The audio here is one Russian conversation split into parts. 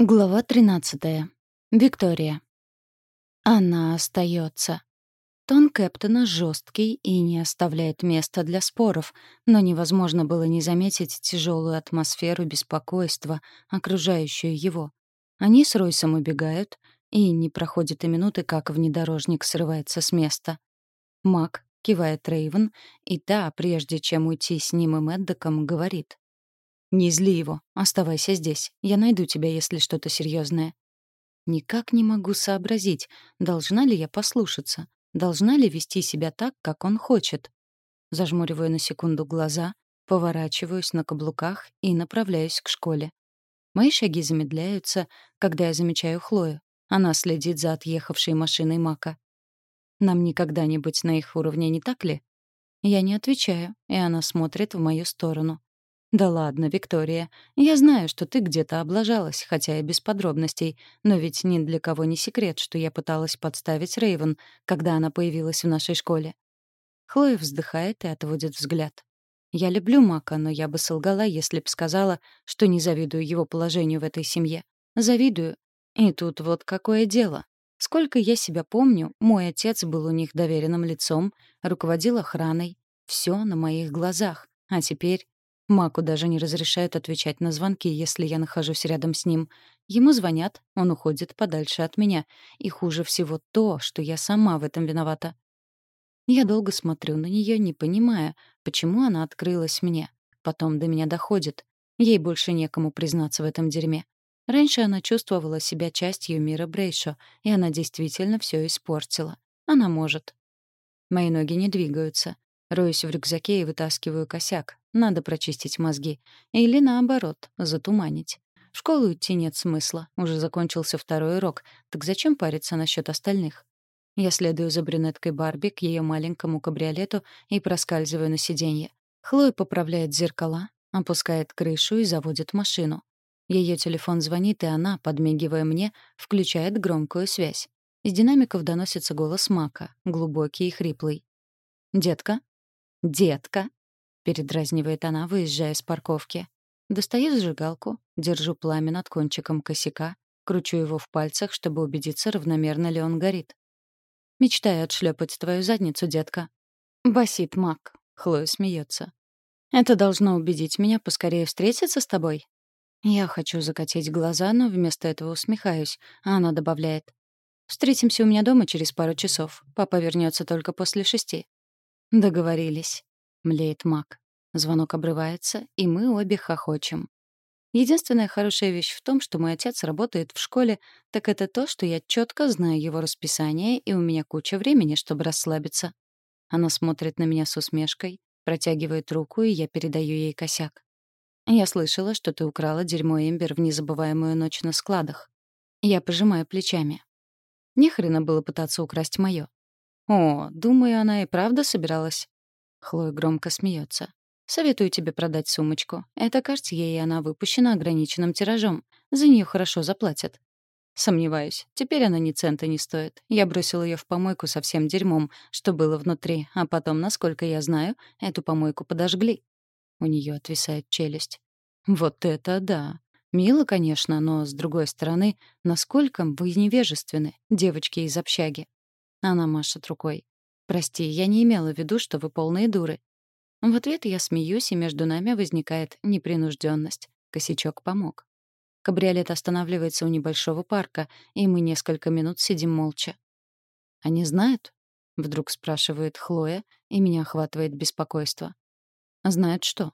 Глава 13. Виктория. Она остается. Тон Кэптона жесткий и не оставляет места для споров, но невозможно было не заметить тяжелую атмосферу беспокойства, окружающую его. Они с Ройсом убегают, и не проходит и минуты, как внедорожник срывается с места. Мак кивает Рейвен, и та, прежде чем уйти с ним и Мэддоком, говорит. «Не зли его. Оставайся здесь. Я найду тебя, если что-то серьезное. Никак не могу сообразить, должна ли я послушаться, должна ли вести себя так, как он хочет. Зажмуриваю на секунду глаза, поворачиваюсь на каблуках и направляюсь к школе. Мои шаги замедляются, когда я замечаю Хлою. Она следит за отъехавшей машиной Мака. Нам никогда не быть на их уровне, не так ли? Я не отвечаю, и она смотрит в мою сторону. «Да ладно, Виктория. Я знаю, что ты где-то облажалась, хотя и без подробностей, но ведь ни для кого не секрет, что я пыталась подставить Рейвен, когда она появилась в нашей школе». Хлоя вздыхает и отводит взгляд. «Я люблю Мака, но я бы солгала, если б сказала, что не завидую его положению в этой семье. Завидую. И тут вот какое дело. Сколько я себя помню, мой отец был у них доверенным лицом, руководил охраной. Все на моих глазах. А теперь Маку даже не разрешают отвечать на звонки, если я нахожусь рядом с ним. Ему звонят, он уходит подальше от меня. И хуже всего то, что я сама в этом виновата. Я долго смотрю на нее, не понимая, почему она открылась мне. Потом до меня доходит. Ей больше некому признаться в этом дерьме. Раньше она чувствовала себя частью мира Брейшо, и она действительно все испортила. Она может. Мои ноги не двигаются. Роюсь в рюкзаке и вытаскиваю косяк. Надо прочистить мозги. Или наоборот, затуманить. В школу идти нет смысла. Уже закончился второй урок. Так зачем париться насчет остальных? Я следую за брюнеткой Барби к ее маленькому кабриолету и проскальзываю на сиденье. Хлоя поправляет зеркала, опускает крышу и заводит машину. Ее телефон звонит, и она, подмигивая мне, включает громкую связь. Из динамиков доносится голос Мака, глубокий и хриплый. «Детка?» «Детка!» — передразнивает она, выезжая с парковки. Достаю зажигалку, держу пламя над кончиком косяка, кручу его в пальцах, чтобы убедиться, равномерно ли он горит. «Мечтаю отшлепать твою задницу, детка». Басит Мак. Хлоя смеется. «Это должно убедить меня поскорее встретиться с тобой?» Я хочу закатить глаза, но вместо этого усмехаюсь, а она добавляет. «Встретимся у меня дома через пару часов. Папа вернется только после шести. «Договорились», — млеет Мак. Звонок обрывается, и мы обе хохочем. Единственная хорошая вещь в том, что мой отец работает в школе, так это то, что я четко знаю его расписание, и у меня куча времени, чтобы расслабиться. Она смотрит на меня с усмешкой, протягивает руку, и я передаю ей косяк. «Я слышала, что ты украла дерьмо Эмбер в незабываемую ночь на складах». Я пожимаю плечами. Не хрена было пытаться украсть моё. «О, думаю, она и правда собиралась». Хлоя громко смеется. «Советую тебе продать сумочку. Это Картье, и она выпущена ограниченным тиражом. За нее хорошо заплатят». Сомневаюсь. Теперь она ни цента не стоит. Я бросил ее в помойку со всем дерьмом, что было внутри, а потом, насколько я знаю, эту помойку подожгли. У нее отвисает челюсть. Вот это да. Мило, конечно, но, с другой стороны, насколько вы невежественны, девочки из общаги. Она машет рукой. «Прости, я не имела в виду, что вы полные дуры». В ответ я смеюсь, и между нами возникает непринужденность. Косячок помог. Кабриолет останавливается у небольшого парка, и мы несколько минут сидим молча. «Они знают?» — вдруг спрашивает Хлоя, и меня охватывает беспокойство. «Знают что?»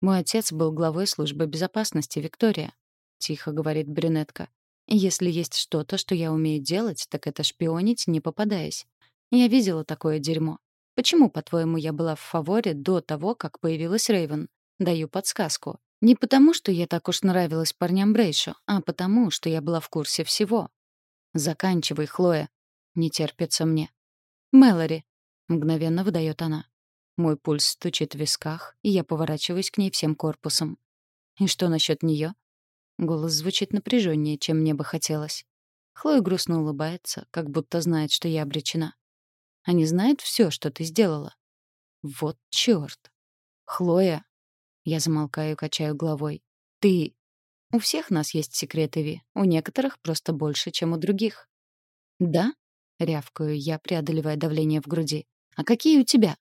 «Мой отец был главой службы безопасности, Виктория», — тихо говорит брюнетка. Если есть что-то, что я умею делать, так это шпионить, не попадаясь. Я видела такое дерьмо. Почему, по-твоему, я была в фаворе до того, как появилась Рейвен? Даю подсказку. Не потому, что я так уж нравилась парням Брейшо, а потому, что я была в курсе всего. Заканчивай, Хлоя. Не терпится мне. Мэлори. Мгновенно выдает она. Мой пульс стучит в висках, и я поворачиваюсь к ней всем корпусом. И что насчет нее? Голос звучит напряженнее, чем мне бы хотелось. Хлоя грустно улыбается, как будто знает, что я обречена. Они знают все, что ты сделала. Вот чёрт. Хлоя. Я замолкаю качаю головой. Ты... У всех нас есть секреты, Ви. У некоторых просто больше, чем у других. Да? Рявкаю я, преодолевая давление в груди. А какие у тебя?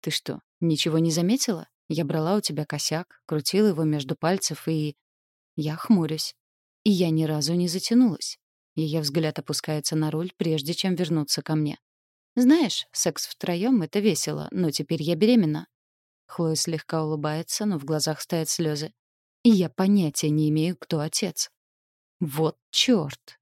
Ты что, ничего не заметила? Я брала у тебя косяк, крутила его между пальцев и... Я хмурюсь. И я ни разу не затянулась. Ее взгляд опускается на руль, прежде чем вернуться ко мне. «Знаешь, секс втроём — это весело, но теперь я беременна». Хлоя слегка улыбается, но в глазах стоят слезы. И я понятия не имею, кто отец. Вот чёрт.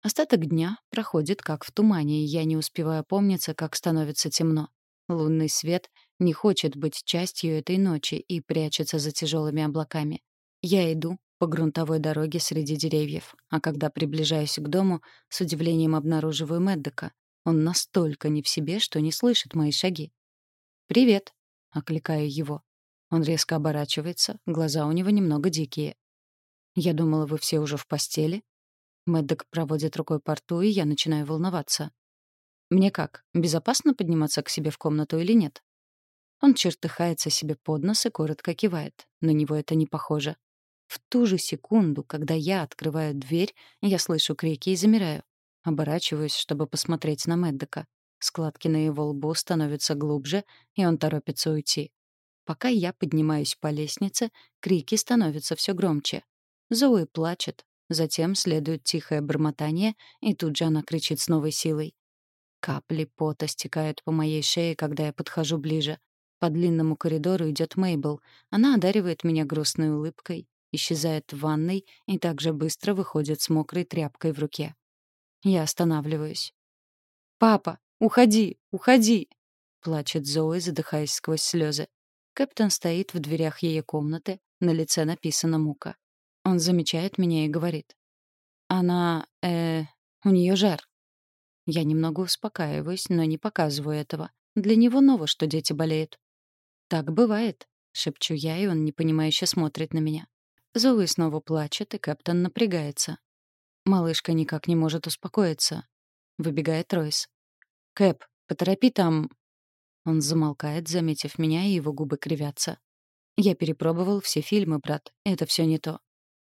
Остаток дня проходит как в тумане, и я не успеваю помниться, как становится темно. Лунный свет не хочет быть частью этой ночи и прячется за тяжелыми облаками. Я иду по грунтовой дороге среди деревьев, а когда приближаюсь к дому, с удивлением обнаруживаю Мэддека. Он настолько не в себе, что не слышит мои шаги. «Привет», — окликаю его. Он резко оборачивается, глаза у него немного дикие. «Я думала, вы все уже в постели?» Мэддок проводит рукой по рту, и я начинаю волноваться. «Мне как, безопасно подниматься к себе в комнату или нет?» Он чертыхается себе под нос и коротко кивает. На него это не похоже. В ту же секунду, когда я открываю дверь, я слышу крики и замираю. Оборачиваюсь, чтобы посмотреть на Мэддека. Складки на его лбу становятся глубже, и он торопится уйти. Пока я поднимаюсь по лестнице, крики становятся все громче. Зои плачет, затем следует тихое бормотание, и тут же она кричит с новой силой. Капли пота стекают по моей шее, когда я подхожу ближе. По длинному коридору идет Мейбл. Она одаривает меня грустной улыбкой, исчезает в ванной и также быстро выходит с мокрой тряпкой в руке. Я останавливаюсь. «Папа, уходи, уходи!» — плачет Зои, задыхаясь сквозь слезы. Кэптон стоит в дверях ее комнаты, на лице написана мука. Он замечает меня и говорит. «Она... э... у нее жар». Я немного успокаиваюсь, но не показываю этого. Для него ново, что дети болеют. «Так бывает», — шепчу я, и он непонимающе смотрит на меня. Зоуи снова плачет, и Кэптон напрягается. Малышка никак не может успокоиться. Выбегает Ройс. «Кэп, поторопи там...» Он замолкает, заметив меня, и его губы кривятся. «Я перепробовал все фильмы, брат. Это все не то».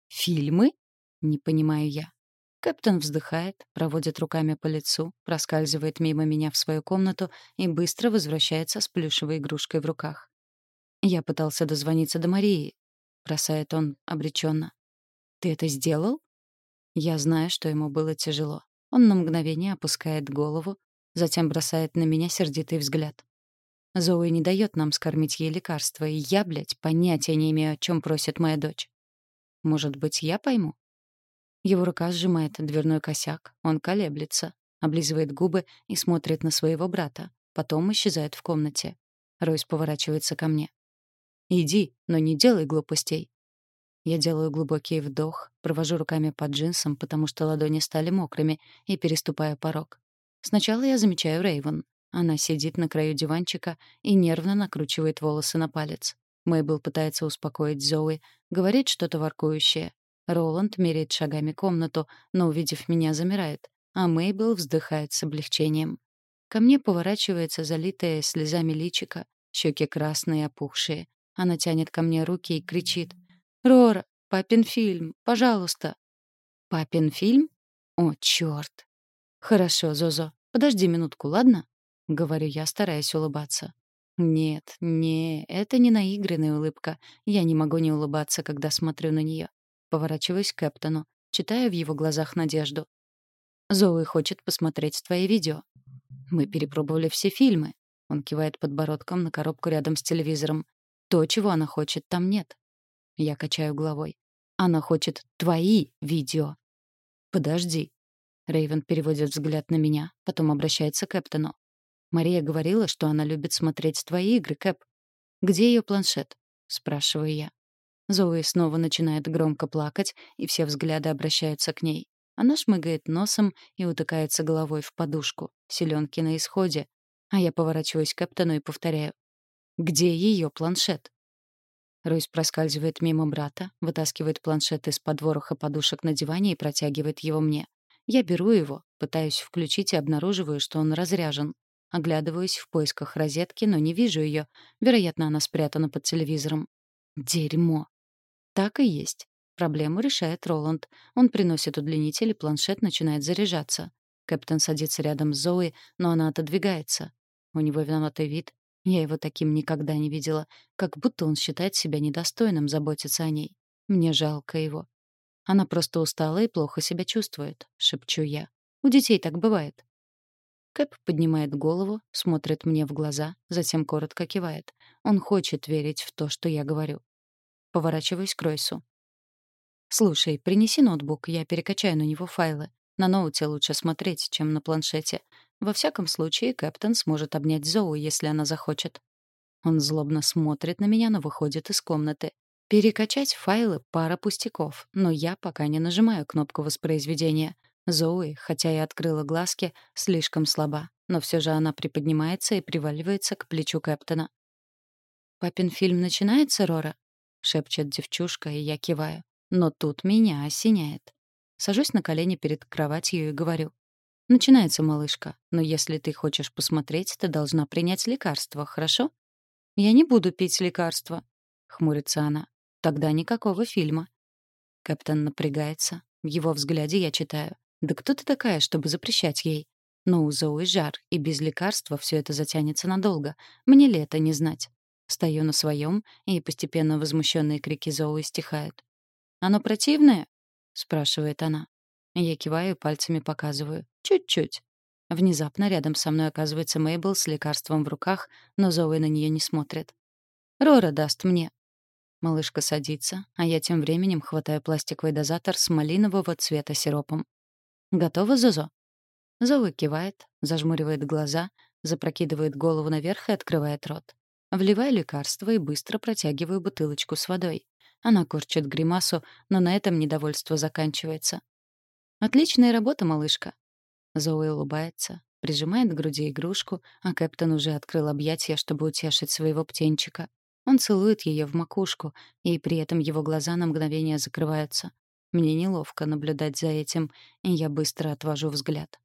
«Фильмы?» — не понимаю я. Кэптон вздыхает, проводит руками по лицу, проскальзывает мимо меня в свою комнату и быстро возвращается с плюшевой игрушкой в руках. Я пытался дозвониться до Марии, бросает он обреченно. Ты это сделал? Я знаю, что ему было тяжело. Он на мгновение опускает голову, затем бросает на меня сердитый взгляд. Зоуи не дает нам скормить ей лекарства, и я, блядь, понятия не имею, о чем просит моя дочь. Может быть, я пойму? Его рука сжимает дверной косяк, он колеблется, облизывает губы и смотрит на своего брата, потом исчезает в комнате. Ройс поворачивается ко мне. «Иди, но не делай глупостей». Я делаю глубокий вдох, провожу руками по джинсам, потому что ладони стали мокрыми, и переступаю порог. Сначала я замечаю Рейвен. Она сидит на краю диванчика и нервно накручивает волосы на палец. Мэйбл пытается успокоить Зои, говорит что-то воркующее. Роланд меряет шагами комнату, но, увидев меня, замирает, а Мэйбл вздыхает с облегчением. Ко мне поворачивается залитая слезами личика, щеки красные и опухшие. Она тянет ко мне руки и кричит. «Рора, папин фильм, пожалуйста!» «Папин фильм? О, чёрт!» «Хорошо, Зозо, подожди минутку, ладно?» — говорю я, стараясь улыбаться. Нет, не, это не наигранная улыбка. Я не могу не улыбаться, когда смотрю на нее. Поворачиваюсь к Кэптону, читаю в его глазах надежду. Зоуи хочет посмотреть твои видео. Мы перепробовали все фильмы. Он кивает подбородком на коробку рядом с телевизором. То, чего она хочет, там нет. Я качаю головой. Она хочет твои видео. Подожди. Рейвен переводит взгляд на меня, потом обращается к Кэптону. Мария говорила, что она любит смотреть твои игры, Кэп. Где ее планшет? спрашиваю я. Зои снова начинает громко плакать, и все взгляды обращаются к ней. Она шмыгает носом и утыкается головой в подушку. Селенки на исходе. А я поворачиваюсь к Кэптону и повторяю. «Где ее планшет?» Ройс проскальзывает мимо брата, вытаскивает планшет из-под вороха подушек на диване и протягивает его мне. Я беру его, пытаюсь включить и обнаруживаю, что он разряжен. Оглядываюсь в поисках розетки, но не вижу ее. Вероятно, она спрятана под телевизором. Дерьмо. Так и есть. Проблему решает Роланд. Он приносит удлинитель, и планшет начинает заряжаться. Кэптон садится рядом с Зои, но она отодвигается. У него виноватый вид. Я его таким никогда не видела. Как будто он считает себя недостойным заботиться о ней. Мне жалко его. Она просто устала и плохо себя чувствует, шепчу я. У детей так бывает. Кэп поднимает голову, смотрит мне в глаза, затем коротко кивает. Он хочет верить в то, что я говорю. Поворачиваюсь к Ройсу. «Слушай, принеси ноутбук, я перекачаю на него файлы. На ноуте лучше смотреть, чем на планшете. Во всяком случае, Кэптон сможет обнять Зоу, если она захочет». Он злобно смотрит на меня, но выходит из комнаты. Перекачать файлы — пара пустяков, но я пока не нажимаю кнопку воспроизведения. Зоуи, хотя и открыла глазки, слишком слаба, но все же она приподнимается и приваливается к плечу Кэптона. «Папин фильм начинается, Рора?» — шепчет девчушка, и я киваю. Но тут меня осеняет. Сажусь на колени перед кроватью и говорю. «Начинается, малышка, но если ты хочешь посмотреть, ты должна принять лекарство, хорошо?» «Я не буду пить лекарство», — хмурится она. Тогда никакого фильма. Капитан напрягается. В его взгляде я читаю. «Да кто ты такая, чтобы запрещать ей?» Но у Зои жар, и без лекарства все это затянется надолго. Мне ли это не знать? Стою на своем, и постепенно возмущенные крики Зои стихают. «Оно противное?» — спрашивает она. Я киваю пальцами показываю. «Чуть-чуть». Внезапно рядом со мной оказывается Мейбл с лекарством в руках, но Зои на нее не смотрит. «Рора даст мне», Малышка садится, а я тем временем хватаю пластиковый дозатор с малинового цвета сиропом. «Готово, Зозо?» Зоа кивает, зажмуривает глаза, запрокидывает голову наверх и открывает рот. Вливаю лекарство и быстро протягиваю бутылочку с водой. Она корчит гримасу, но на этом недовольство заканчивается. «Отличная работа, малышка!» Зоуи улыбается, прижимает к груди игрушку, а Кэптон уже открыл объятия, чтобы утешить своего птенчика. Он целует ее в макушку, и при этом его глаза на мгновение закрываются. Мне неловко наблюдать за этим, и я быстро отвожу взгляд.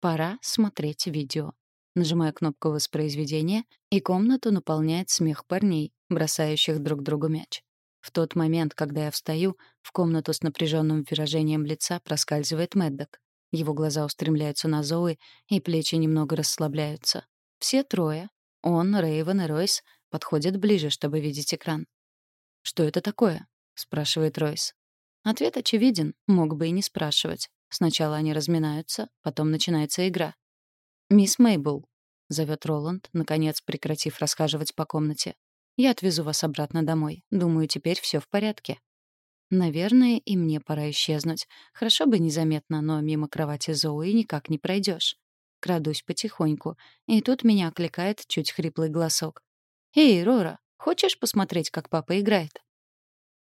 Пора смотреть видео. Нажимаю кнопку воспроизведения, и комнату наполняет смех парней, бросающих друг другу мяч. В тот момент, когда я встаю, в комнату с напряженным выражением лица проскальзывает Мэддок. Его глаза устремляются на Зои, и плечи немного расслабляются. Все трое — он, Рейвен и Ройс подходит ближе, чтобы видеть экран. «Что это такое?» — спрашивает Ройс. Ответ очевиден, мог бы и не спрашивать. Сначала они разминаются, потом начинается игра. «Мисс Мейбл», — зовет Роланд, наконец прекратив расхаживать по комнате. «Я отвезу вас обратно домой. Думаю, теперь все в порядке». Наверное, и мне пора исчезнуть. Хорошо бы незаметно, но мимо кровати Зои никак не пройдешь. Крадусь потихоньку, и тут меня окликает чуть хриплый голосок. «Эй, Рора, хочешь посмотреть, как папа играет?»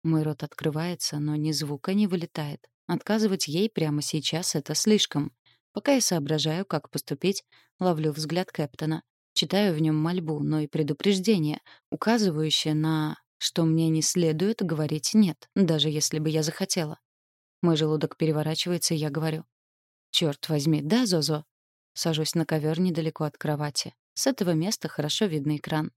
Мой рот открывается, но ни звука не вылетает. Отказывать ей прямо сейчас — это слишком. Пока я соображаю, как поступить, ловлю взгляд Кэптона. Читаю в нем мольбу, но и предупреждение, указывающее на что мне не следует говорить «нет», даже если бы я захотела. Мой желудок переворачивается, и я говорю. «Чёрт возьми, да, Зозо?» Сажусь на ковер недалеко от кровати. С этого места хорошо видно экран.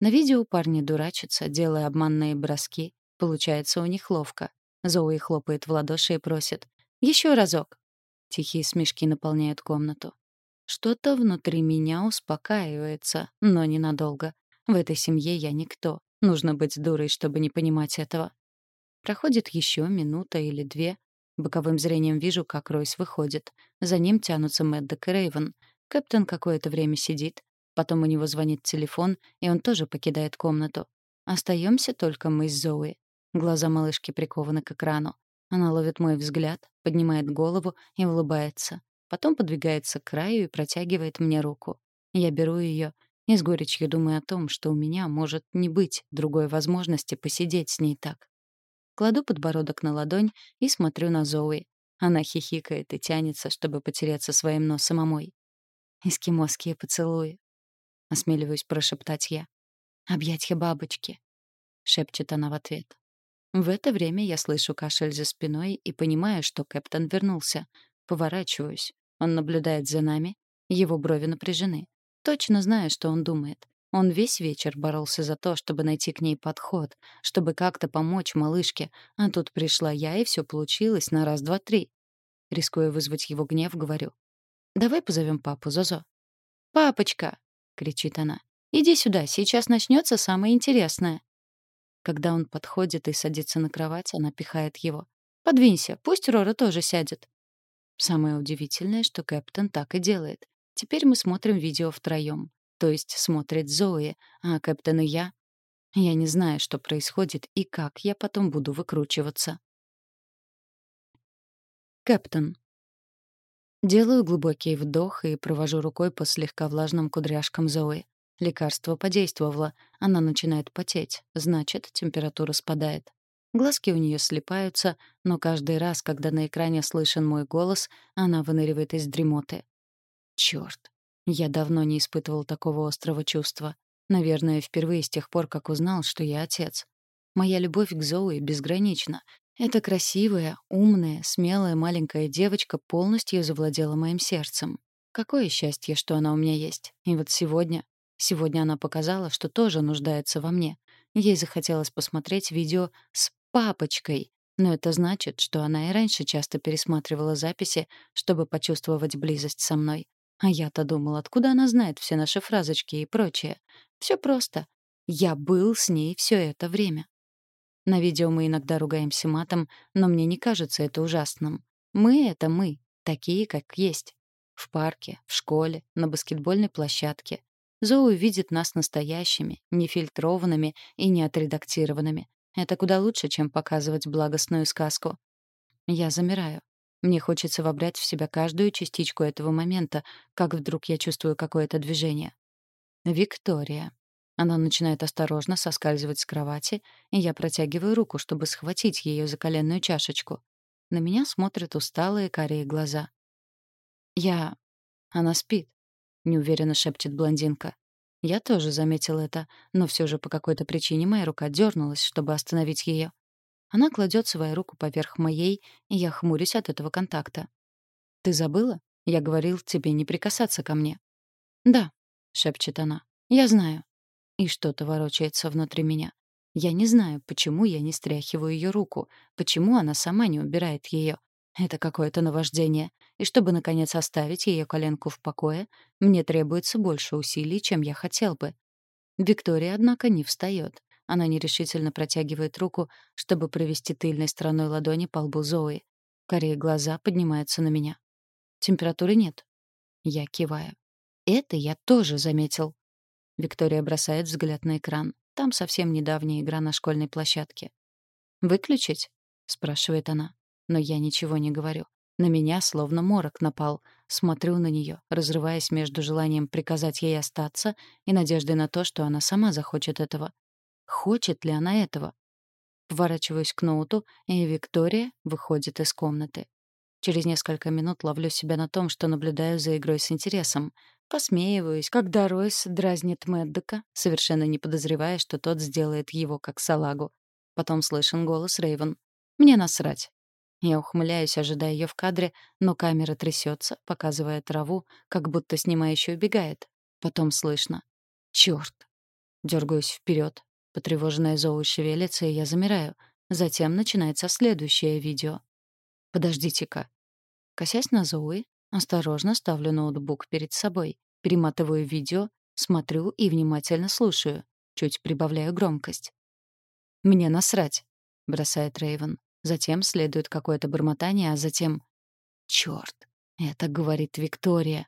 На видео парни дурачатся, делая обманные броски. Получается у них ловко. Зоуи хлопает в ладоши и просит. «Еще разок!» Тихие смешки наполняют комнату. Что-то внутри меня успокаивается, но ненадолго. В этой семье я никто. Нужно быть дурой, чтобы не понимать этого. Проходит еще минута или две. Боковым зрением вижу, как Ройс выходит. За ним тянутся Мэддок и Рейвен. Кэптон какое-то время сидит, Потом у него звонит телефон, и он тоже покидает комнату. Остаемся только мы с Зои. Глаза малышки прикованы к экрану. Она ловит мой взгляд, поднимает голову и улыбается. Потом подвигается к краю и протягивает мне руку. Я беру ее и с горечью думаю о том, что у меня может не быть другой возможности посидеть с ней так. Кладу подбородок на ладонь и смотрю на Зои. Она хихикает и тянется, чтобы потереться своим носом о мой. Эскимосские поцелуи осмеливаюсь прошептать я. «Объятья бабочки», — шепчет она в ответ. В это время я слышу кашель за спиной и понимаю, что Кэптон вернулся. Поворачиваюсь. Он наблюдает за нами, его брови напряжены. Точно знаю, что он думает. Он весь вечер боролся за то, чтобы найти к ней подход, чтобы как-то помочь малышке, а тут пришла я, и все получилось на раз-два-три. Рискуя вызвать его гнев, говорю. «Давай позовем папу, Зозо». «Папочка!» — кричит она. «Иди сюда, сейчас начнется самое интересное». Когда он подходит и садится на кровать, она пихает его. «Подвинься, пусть Рора тоже сядет». Самое удивительное, что Кэптон так и делает. Теперь мы смотрим видео втроем. То есть смотрит Зои, а Кэптон и я... Я не знаю, что происходит и как я потом буду выкручиваться. Кэптон. Делаю глубокий вдох и провожу рукой по слегка влажным кудряшкам Зои. Лекарство подействовало, она начинает потеть, значит, температура спадает. Глазки у нее слипаются, но каждый раз, когда на экране слышен мой голос, она выныривает из дремоты. Чёрт, я давно не испытывал такого острого чувства. Наверное, впервые с тех пор, как узнал, что я отец. Моя любовь к Зои безгранична. Эта красивая, умная, смелая маленькая девочка полностью завладела моим сердцем. Какое счастье, что она у меня есть. И вот сегодня... Сегодня она показала, что тоже нуждается во мне. Ей захотелось посмотреть видео с папочкой. Но это значит, что она и раньше часто пересматривала записи, чтобы почувствовать близость со мной. А я-то думал, откуда она знает все наши фразочки и прочее. Все просто. Я был с ней все это время. На видео мы иногда ругаемся матом, но мне не кажется это ужасным. Мы — это мы, такие, как есть. В парке, в школе, на баскетбольной площадке. Зоу видит нас настоящими, нефильтрованными и неотредактированными. Это куда лучше, чем показывать благостную сказку. Я замираю. Мне хочется вобрать в себя каждую частичку этого момента, как вдруг я чувствую какое-то движение. Виктория. Она начинает осторожно соскальзывать с кровати, и я протягиваю руку, чтобы схватить ее за коленную чашечку. На меня смотрят усталые карие глаза. «Я... Она спит», — неуверенно шепчет блондинка. Я тоже заметил это, но все же по какой-то причине моя рука дернулась, чтобы остановить ее. Она кладет свою руку поверх моей, и я хмурюсь от этого контакта. «Ты забыла? Я говорил тебе не прикасаться ко мне». «Да», — шепчет она, — «я знаю». И что-то ворочается внутри меня. Я не знаю, почему я не стряхиваю ее руку, почему она сама не убирает ее. Это какое-то наваждение. И чтобы, наконец, оставить ее коленку в покое, мне требуется больше усилий, чем я хотел бы. Виктория, однако, не встает. Она нерешительно протягивает руку, чтобы провести тыльной стороной ладони по лбу Зои. Корее глаза поднимаются на меня. Температуры нет. Я киваю. Это я тоже заметил. Виктория бросает взгляд на экран. Там совсем недавняя игра на школьной площадке. «Выключить?» — спрашивает она. Но я ничего не говорю. На меня словно морок напал. Смотрю на нее, разрываясь между желанием приказать ей остаться и надеждой на то, что она сама захочет этого. Хочет ли она этого? Поворачиваюсь к ноуту, и Виктория выходит из комнаты. Через несколько минут ловлю себя на том, что наблюдаю за игрой с интересом. Посмеиваюсь, когда Ройс дразнит Мэддока, совершенно не подозревая, что тот сделает его как салагу. Потом слышен голос Рейвен. «Мне насрать». Я ухмыляюсь, ожидая ее в кадре, но камера трясется, показывая траву, как будто снимающий убегает. Потом слышно. «Чёрт!» Дергаюсь вперед, Потревоженная Зоуи шевелится, и я замираю. Затем начинается следующее видео. «Подождите-ка». Косясь на Зоуи, осторожно ставлю ноутбук перед собой, перематываю видео, смотрю и внимательно слушаю, чуть прибавляю громкость. «Мне насрать», — бросает Рейвен. Затем следует какое-то бормотание, а затем... «Чёрт, это говорит Виктория».